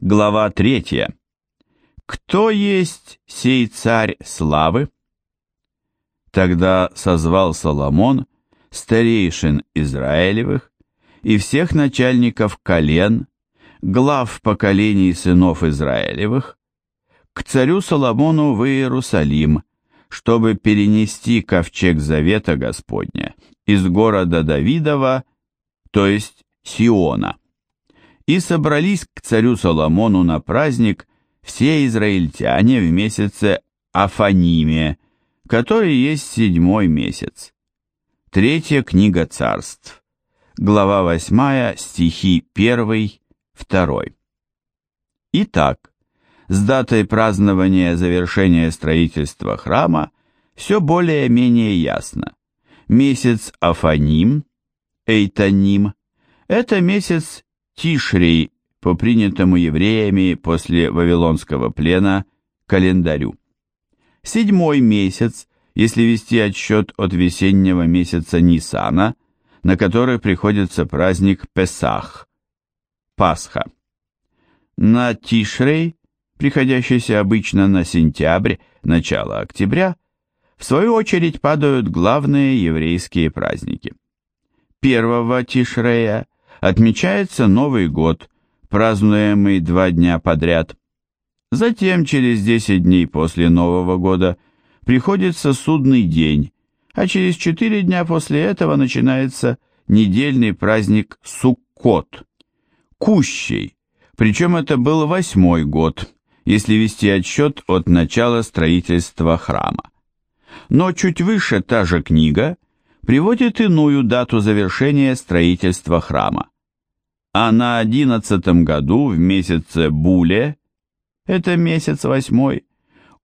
Глава третья. Кто есть сей царь славы? Тогда созвал Соломон старейшин Израилевых и всех начальников колен, глав поколений сынов Израилевых, к царю Соломону в Иерусалим, чтобы перенести ковчег завета Господня из города Давидова, то есть Сиона. И собрались к царю Соломону на праздник все израильтяне в месяце Афаниме, который есть седьмой месяц. Третья книга царств, глава 8, стихи 1, 2. Итак, с датой празднования завершения строительства храма все более-менее ясно. Месяц Афаним, Эйтаним, это месяц Тишрей по принятому евреями после Вавилонского плена календарю. Седьмой месяц, если вести отсчет от весеннего месяца Нисана, на который приходится праздник Песах, Пасха. На Тишрей, приходящийся обычно на сентябрь, начало октября, в свою очередь падают главные еврейские праздники. Первого Тишрея отмечается Новый год, празднуемый два дня подряд. Затем, через 10 дней после Нового года, приходится судный день, а через 4 дня после этого начинается недельный праздник Суккот, Кущей, причем это был восьмой год, если вести отсчет от начала строительства храма. Но чуть выше та же книга приводит иную дату завершения строительства храма. А на одиннадцатом году в месяце Буле, это месяц восьмой,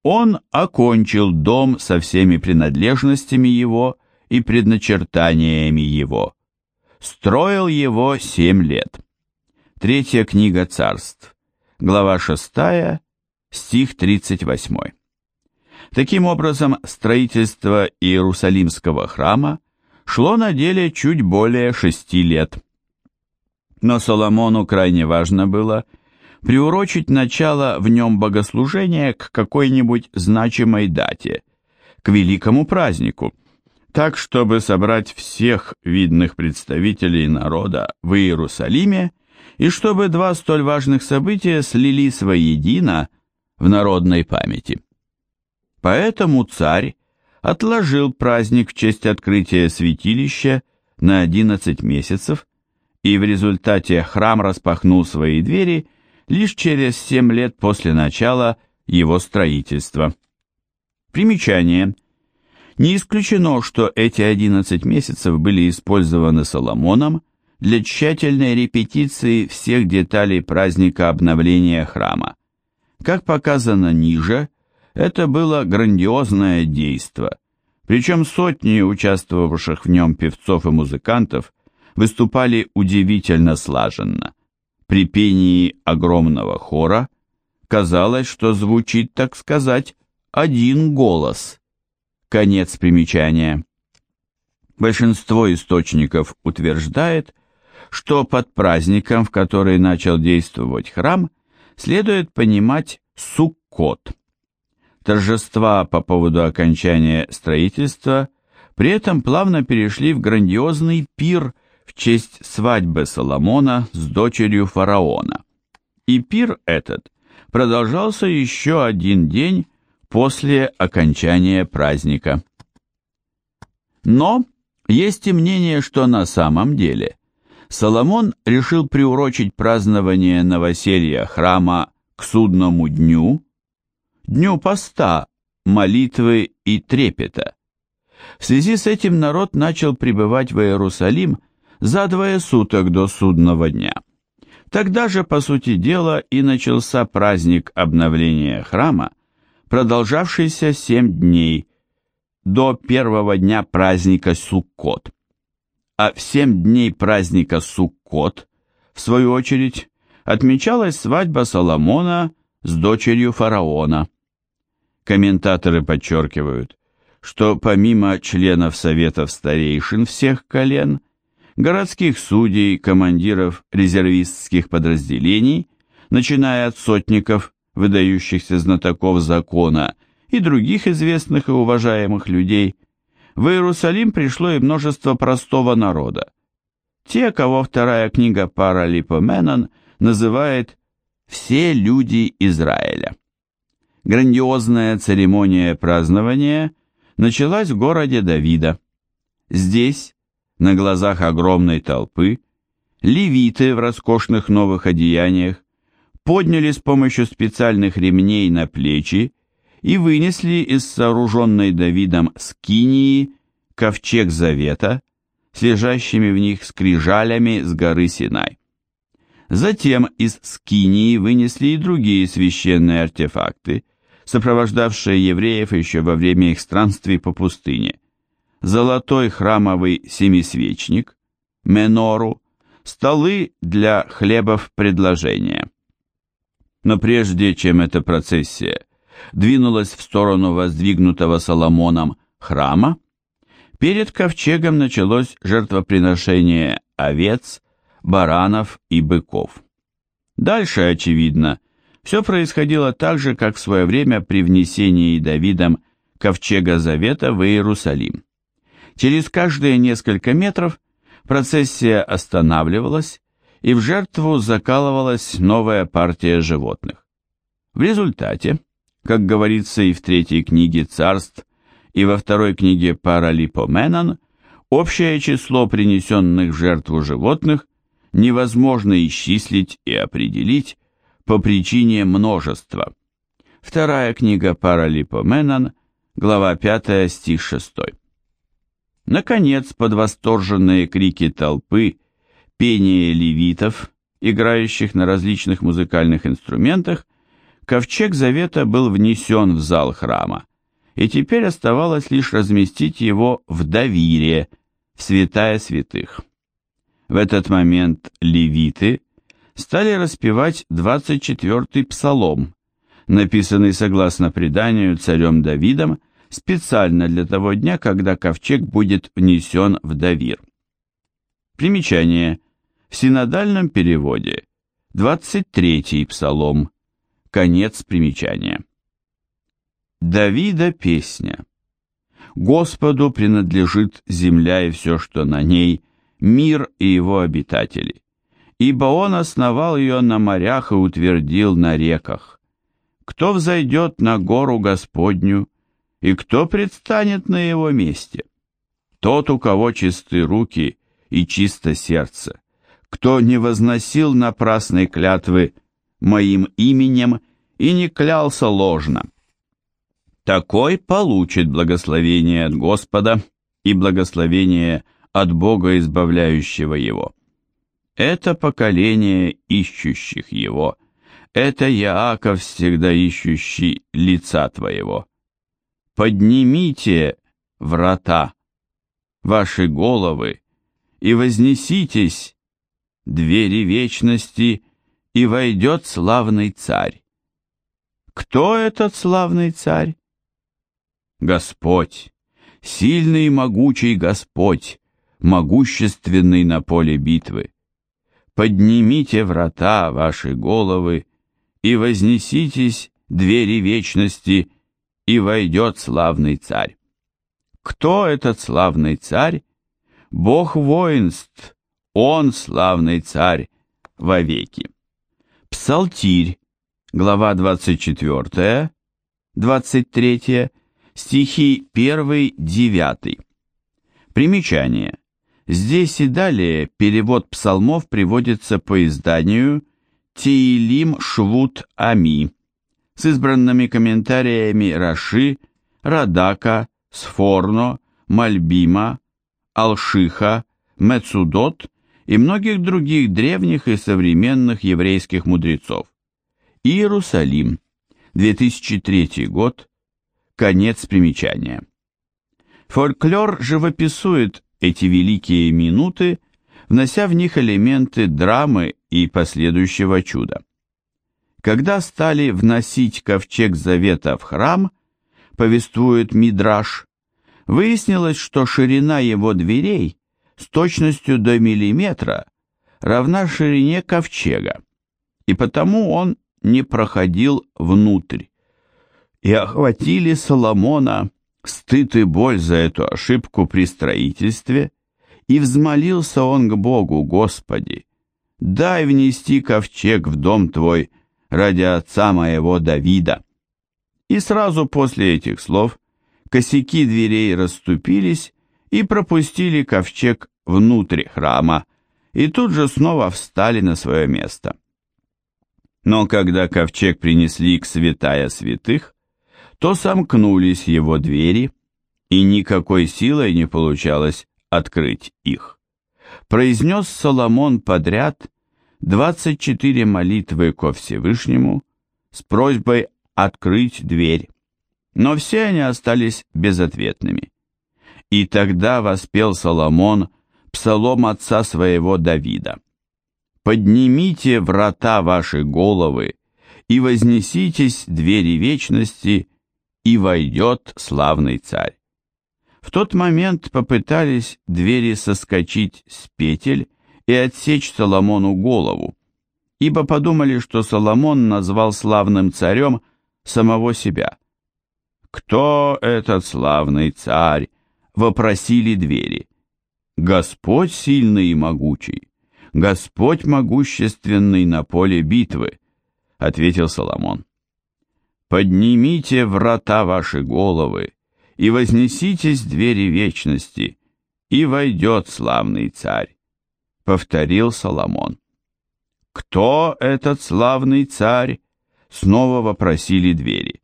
он окончил дом со всеми принадлежностями его и предначертаниями его. Строил его семь лет. Третья книга царств, глава шестая, стих тридцать восьмой. Таким образом, строительство Иерусалимского храма шло на деле чуть более шести лет. Но Соломону крайне важно было приурочить начало в нем богослужения к какой-нибудь значимой дате, к великому празднику, так, чтобы собрать всех видных представителей народа в Иерусалиме и чтобы два столь важных события слились воедино в народной памяти. Поэтому царь отложил праздник в честь открытия святилища на 11 месяцев, и в результате храм распахнул свои двери лишь через 7 лет после начала его строительства. Примечание. Не исключено, что эти 11 месяцев были использованы Соломоном для тщательной репетиции всех деталей праздника обновления храма. Как показано ниже, это было грандиозное действо, причем сотни участвовавших в нем певцов и музыкантов выступали удивительно слаженно. При пении огромного хора казалось, что звучит, так сказать, один голос. Конец примечания. Большинство источников утверждает, что под праздником, в который начал действовать храм, следует понимать Суккот – Торжества по поводу окончания строительства при этом плавно перешли в грандиозный пир в честь свадьбы Соломона с дочерью фараона. И пир этот продолжался еще один день после окончания праздника. Но есть и мнение, что на самом деле Соломон решил приурочить празднование новоселья храма к судному дню, дню поста, молитвы и трепета. В связи с этим народ начал прибывать в Иерусалим за двое суток до судного дня. Тогда же, по сути дела, и начался праздник обновления храма, продолжавшийся семь дней, до первого дня праздника Суккот. А в семь дней праздника Суккот, в свою очередь, отмечалась свадьба Соломона с дочерью фараона. Комментаторы подчеркивают, что помимо членов советов старейшин всех колен, городских судей, командиров резервистских подразделений, начиная от сотников, выдающихся знатоков закона, и других известных и уважаемых людей, в Иерусалим пришло и множество простого народа. Те, кого вторая книга Паралипоменон называет «все люди Израиля». Грандиозная церемония празднования началась в городе Давида. Здесь, на глазах огромной толпы, левиты в роскошных новых одеяниях подняли с помощью специальных ремней на плечи и вынесли из сооруженной Давидом скинии ковчег завета с лежащими в них скрижалями с горы Синай. Затем из скинии вынесли и другие священные артефакты, сопровождавшие евреев еще во время их странствий по пустыне. Золотой храмовый семисвечник, менору, столы для хлебов предложения. Но прежде чем эта процессия двинулась в сторону воздвигнутого Соломоном храма, перед ковчегом началось жертвоприношение овец, баранов и быков. Дальше, очевидно, все происходило так же, как в свое время при внесении Давидом ковчега Завета в Иерусалим. Через каждые несколько метров процессия останавливалась, и в жертву закалывалась новая партия животных. В результате, как говорится и в третьей книге «Царств», и во второй книге «Паралипоменон», общее число принесенных в жертву животных невозможно исчислить и определить по причине множества. Вторая книга Паралипоменон, глава 5, стих 6. Наконец, под восторженные крики толпы пение левитов, играющих на различных музыкальных инструментах, ковчег завета был внесен в зал храма, и теперь оставалось лишь разместить его в Давире, в святая святых. В этот момент левиты стали распевать 24-й псалом, написанный согласно преданию царем Давидом специально для того дня, когда ковчег будет внесен в Давир. Примечание. В синодальном переводе 23-й псалом. Конец примечания. Давида песня. Господу принадлежит земля и все, что на ней, мир и его обитатели. Ибо он основал ее на морях и утвердил на реках. Кто взойдет на гору Господню, и кто предстанет на его месте? Тот, у кого чисты руки и чисто сердце, кто не возносил напрасной клятвы моим именем и не клялся ложно. Такой получит благословение от Господа и благословение от Бога, избавляющего его. Это поколение ищущих его, это Яаков, всегда ищущий лица твоего. Поднимите врата, ваши головы, и вознеситесь, двери вечности, и войдет славный царь. Кто этот славный царь? Господь, сильный и могучий Господь, могущественный на поле битвы. Поднимите врата ваши головы, и вознеситесь двери вечности, и войдет славный царь. Кто этот славный царь? Бог воинств, он славный царь вовеки. Псалтирь, глава 24, 23, стихи 1-9. Примечание. Здесь и далее перевод псалмов приводится по изданию Тиилим Швуд Ами с избранными комментариями Раши, Радака, Сфорно, Мальбима, Алшиха, Мецудот и многих других древних и современных еврейских мудрецов. Иерусалим, 2003 год, конец примечания. Фольклор живописует эти великие минуты, внося в них элементы драмы и последующего чуда. Когда стали вносить ковчег завета в храм, повествует Мидраш, выяснилось, что ширина его дверей с точностью до миллиметра равна ширине ковчега, и потому он не проходил внутрь. И охватили Соломона стыд и боль за эту ошибку при строительстве, и взмолился он к Богу, Господи, дай внести ковчег в дом Твой ради отца моего Давида. И сразу после этих слов косяки дверей расступились и пропустили ковчег внутрь храма, и тут же снова встали на свое место. Но когда ковчег принесли к святая святых, то сомкнулись его двери, и никакой силой не получалось открыть их. Произнес Соломон подряд 24 молитвы ко Всевышнему с просьбой открыть дверь, но все они остались безответными. И тогда воспел Соломон псалом отца своего Давида. «Поднимите врата ваши головы, и вознеситесь двери вечности, и войдет славный царь». В тот момент попытались двери соскочить с петель и отсечь Соломону голову, ибо подумали, что Соломон назвал славным царем самого себя. «Кто этот славный царь?» — вопросили двери. «Господь сильный и могучий, Господь могущественный на поле битвы», — ответил Соломон. «Поднимите врата ваши головы, и вознеситесь двери вечности, и войдет славный царь», — повторил Соломон. «Кто этот славный царь?» — снова вопросили двери.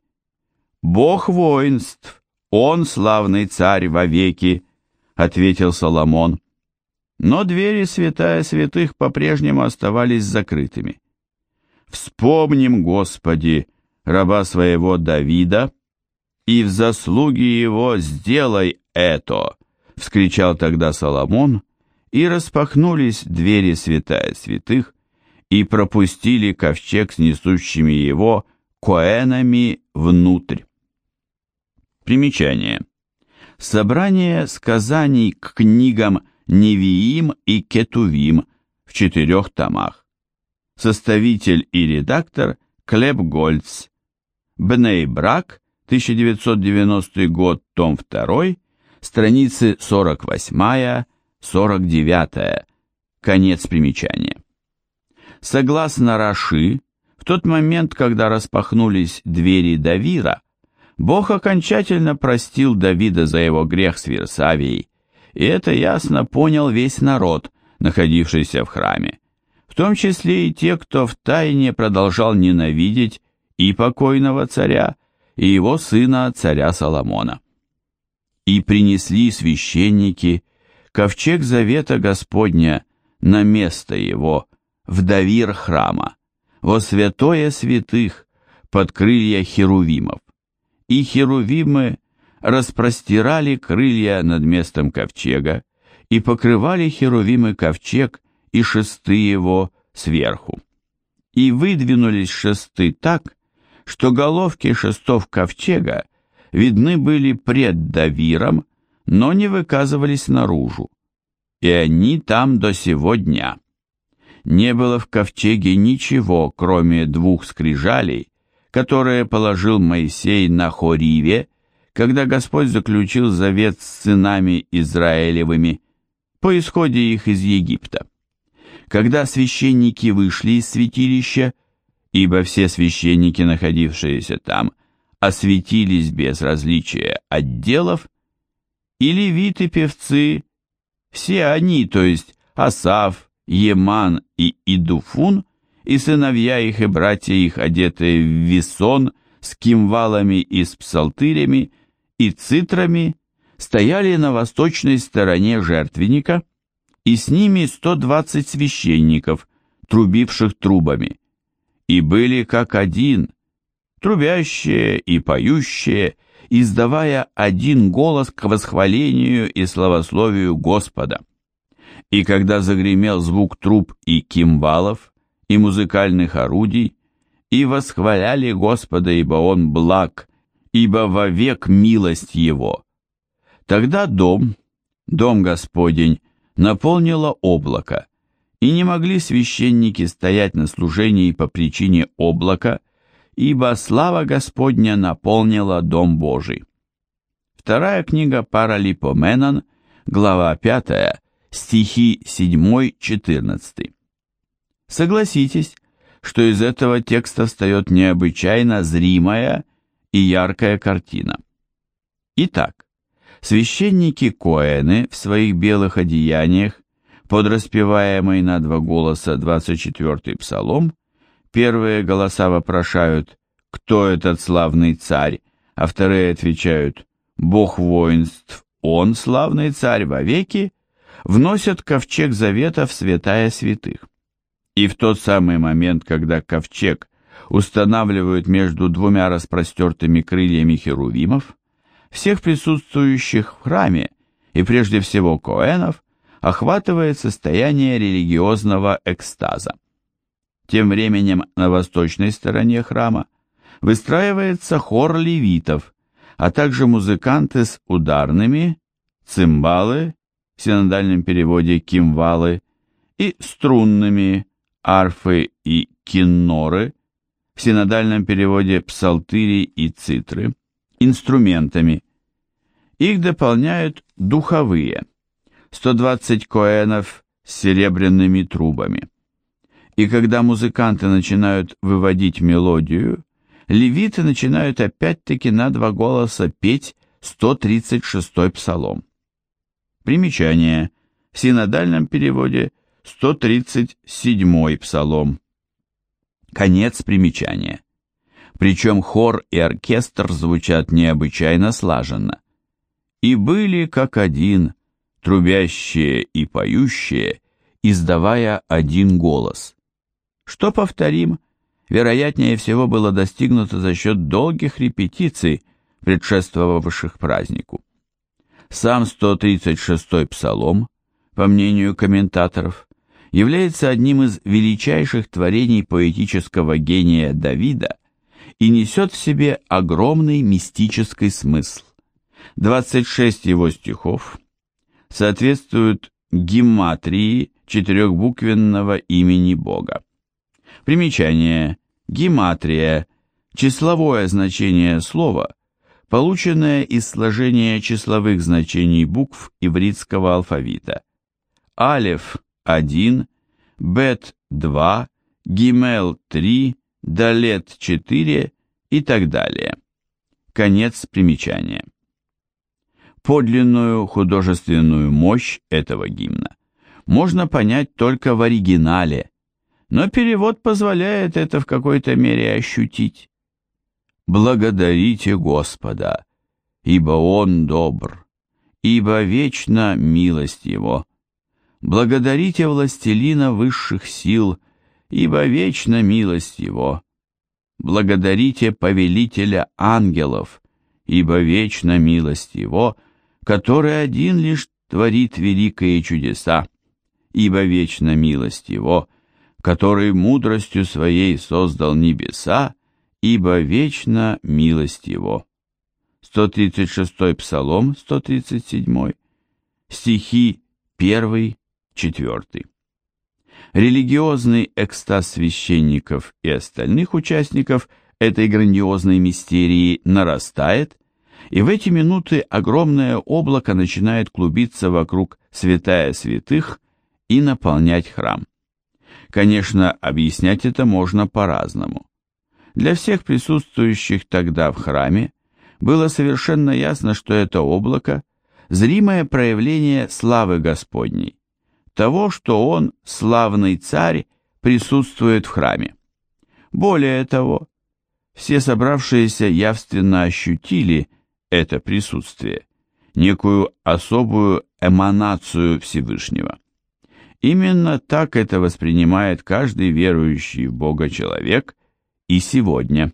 «Бог воинств, он славный царь вовеки», — ответил Соломон. Но двери святая святых по-прежнему оставались закрытыми. «Вспомним, Господи, раба своего Давида, и в заслуги его сделай это!» — вскричал тогда Соломон, и распахнулись двери святая святых, и пропустили ковчег с несущими его коэнами внутрь. Примечание. Собрание сказаний к книгам Невиим и Кетувим в четырех томах. Составитель и редактор Клеб Гольц. Бней Брак, 1990 год, том 2, страницы 48-49, конец примечания. Согласно Раши, в тот момент, когда распахнулись двери Давира, Бог окончательно простил Давида за его грех с Версавией, и это ясно понял весь народ, находившийся в храме, в том числе и те, кто втайне продолжал ненавидеть и покойного царя, и его сына, царя Соломона. И принесли священники ковчег завета Господня на место его, в давир храма, во святое святых, под крылья херувимов и херувимы распростирали крылья над местом ковчега и покрывали херувимы ковчег и шесты его сверху. И выдвинулись шесты так, что головки шестов ковчега видны были пред Давиром, но не выказывались наружу, и они там до сего дня. Не было в ковчеге ничего, кроме двух скрижалей, которое положил Моисей на Хориве, когда Господь заключил завет с сынами Израилевыми по исходе их из Египта. Когда священники вышли из святилища, ибо все священники, находившиеся там, осветились без различия отделов, и левиты певцы, все они, то есть Асав, Еман и Идуфун, и сыновья их и братья их, одетые в весон, с кимвалами и с псалтырями, и цитрами, стояли на восточной стороне жертвенника, и с ними 120 священников, трубивших трубами, и были как один, трубящие и поющие, издавая один голос к восхвалению и славословию Господа. И когда загремел звук труб и кимвалов, и музыкальных орудий, и восхваляли Господа, ибо Он благ, ибо вовек милость Его. Тогда дом, дом Господень, наполнило облако, И не могли священники стоять на служении по причине облака, ибо слава Господня наполнила Дом Божий. Вторая книга Паралипоменон, глава 5, стихи 7-14. Согласитесь, что из этого текста встает необычайно зримая и яркая картина. Итак, священники Коэны в своих белых одеяниях под распеваемый на два голоса 24-й псалом первые голоса вопрошают «Кто этот славный царь?», а вторые отвечают «Бог воинств, он славный царь вовеки», вносят ковчег завета в святая святых. И в тот самый момент, когда ковчег устанавливают между двумя распростертыми крыльями херувимов, всех присутствующих в храме, и прежде всего коэнов, охватывает состояние религиозного экстаза. Тем временем на восточной стороне храма выстраивается хор левитов, а также музыканты с ударными, цимбалы, в синодальном переводе кимвалы, и струнными, арфы и кинноры, в синодальном переводе псалтыри и цитры, инструментами. Их дополняют духовые, 120 коэнов с серебряными трубами. И когда музыканты начинают выводить мелодию, левиты начинают опять-таки на два голоса петь 136-й псалом. Примечание. В синодальном переводе 137-й псалом. Конец примечания. Причем хор и оркестр звучат необычайно слаженно. И были как один, трубящие и поющие, издавая один голос. Что, повторим, вероятнее всего было достигнуто за счет долгих репетиций, предшествовавших празднику. Сам 136-й псалом, по мнению комментаторов, является одним из величайших творений поэтического гения Давида и несет в себе огромный мистический смысл. 26 его стихов соответствуют гематрии четырехбуквенного имени Бога. Примечание. Гематрия – числовое значение слова, полученное из сложения числовых значений букв ивритского алфавита. Алеф – 1, Бет – 2, Гимел – 3, Далет – 4 и так далее. Конец примечания. Подлинную художественную мощь этого гимна можно понять только в оригинале, но перевод позволяет это в какой-то мере ощутить. «Благодарите Господа, ибо Он добр, ибо вечна милость Его. Благодарите властелина высших сил, ибо вечна милость Его. Благодарите повелителя ангелов, ибо вечна милость Его, который один лишь творит великие чудеса, ибо вечна милость Его, который мудростью своей создал небеса, ибо вечна милость Его. 136 Псалом, 137, стихи 1, 4. Религиозный экстаз священников и остальных участников этой грандиозной мистерии нарастает, и в эти минуты огромное облако начинает клубиться вокруг святая святых и наполнять храм. Конечно, объяснять это можно по-разному. Для всех присутствующих тогда в храме было совершенно ясно, что это облако – зримое проявление славы Господней, того, что Он, славный царь, присутствует в храме. Более того, все собравшиеся явственно ощутили это присутствие, некую особую эманацию Всевышнего. Именно так это воспринимает каждый верующий в Бога человек и сегодня.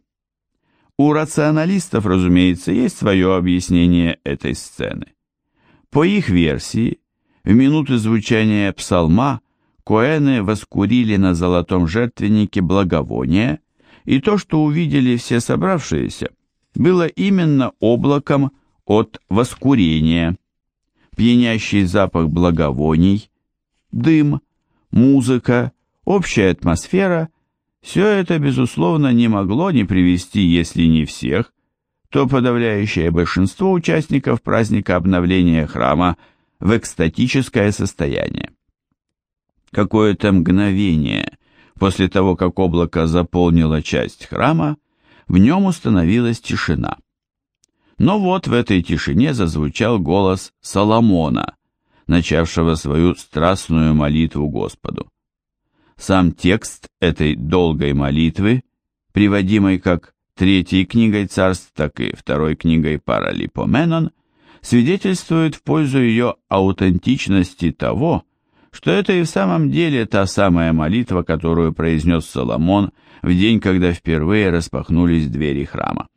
У рационалистов, разумеется, есть свое объяснение этой сцены. По их версии, в минуты звучания псалма Коэны воскурили на золотом жертвеннике благовония, и то, что увидели все собравшиеся, было именно облаком от воскурения. Пьянящий запах благовоний – дым музыка, общая атмосфера – все это, безусловно, не могло не привести, если не всех, то подавляющее большинство участников праздника обновления храма в экстатическое состояние. Какое-то мгновение после того, как облако заполнило часть храма, в нем установилась тишина. Но вот в этой тишине зазвучал голос Соломона, начавшего свою страстную молитву Господу. Сам текст этой долгой молитвы, приводимой как третьей книгой царств, так и второй книгой Паралипоменон, свидетельствует в пользу ее аутентичности того, что это и в самом деле та самая молитва, которую произнес Соломон в день, когда впервые распахнулись двери храма.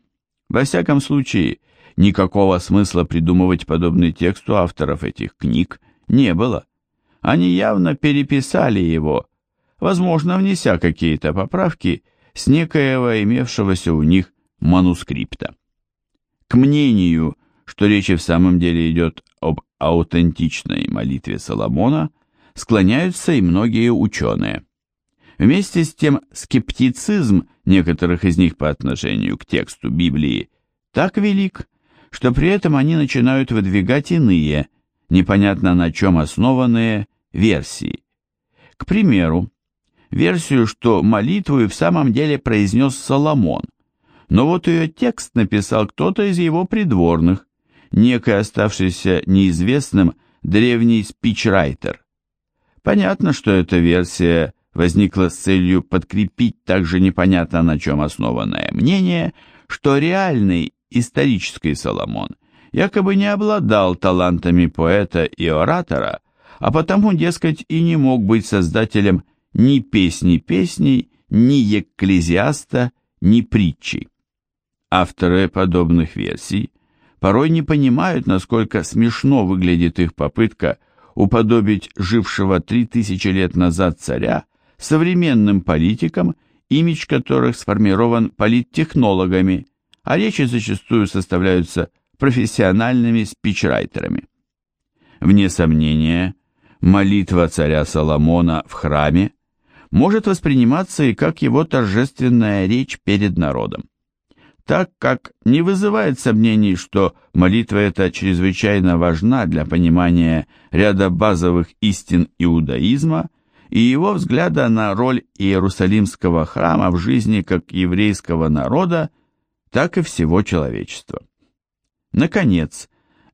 Во всяком случае, никакого смысла придумывать подобный текст у авторов этих книг не было. Они явно переписали его, возможно, внеся какие-то поправки с некоего имевшегося у них манускрипта. К мнению, что речь в самом деле идет об аутентичной молитве Соломона, склоняются и многие ученые. Вместе с тем скептицизм некоторых из них по отношению к тексту Библии так велик, что при этом они начинают выдвигать иные, непонятно на чем основанные, версии. К примеру, версию, что молитву и в самом деле произнес Соломон, но вот ее текст написал кто-то из его придворных, некий оставшийся неизвестным древний спичрайтер. Понятно, что эта версия возникла с целью подкрепить также непонятно на чем основанное мнение, что реальный исторический Соломон якобы не обладал талантами поэта и оратора, а потому, дескать, и не мог быть создателем ни песни песней, ни екклезиаста, ни притчи. Авторы подобных версий порой не понимают, насколько смешно выглядит их попытка уподобить жившего три тысячи лет назад царя современным политикам, имидж которых сформирован политтехнологами, а речи зачастую составляются профессиональными спичрайтерами. Вне сомнения, молитва царя Соломона в храме может восприниматься и как его торжественная речь перед народом. Так как не вызывает сомнений, что молитва эта чрезвычайно важна для понимания ряда базовых истин иудаизма и его взгляда на роль Иерусалимского храма в жизни как еврейского народа, так и всего человечества. Наконец,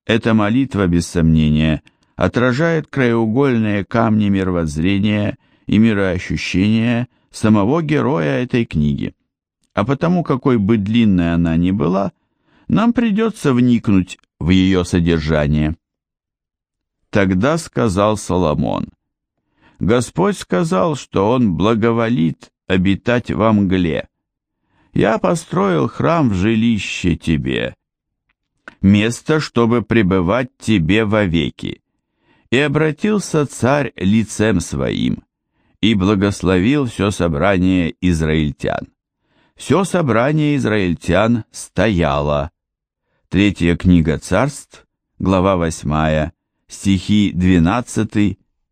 эта молитва, без сомнения, отражает краеугольные камни мировоззрения и мироощущения самого героя этой книги. А потому, какой бы длинной она ни была, нам придется вникнуть в ее содержание. Тогда сказал Соломон, «Господь сказал, что Он благоволит обитать во мгле. Я построил храм в жилище тебе, место, чтобы пребывать тебе вовеки. И обратился царь лицем своим, и благословил все собрание израильтян. Все собрание израильтян стояло. Третья книга царств, глава 8, стихи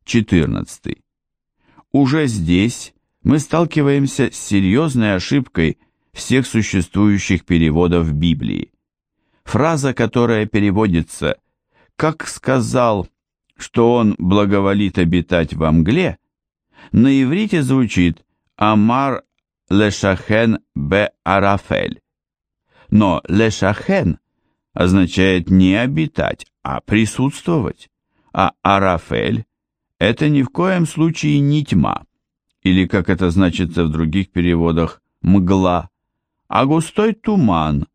12-14. Уже здесь мы сталкиваемся с серьезной ошибкой всех существующих переводов Библии. Фраза, которая переводится «как сказал, что он благоволит обитать во мгле», на иврите звучит «Амар лешахен бе арафель». Но лешахен означает не обитать, а присутствовать, а арафель – это ни в коем случае не тьма, или, как это значится в других переводах, мгла, а густой туман,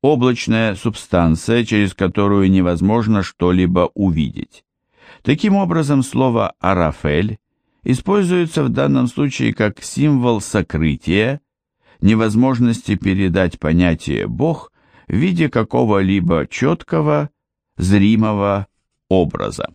облачная субстанция, через которую невозможно что-либо увидеть. Таким образом, слово «арафель» используется в данном случае как символ сокрытия, невозможности передать понятие «Бог» в виде какого-либо четкого, зримого образа.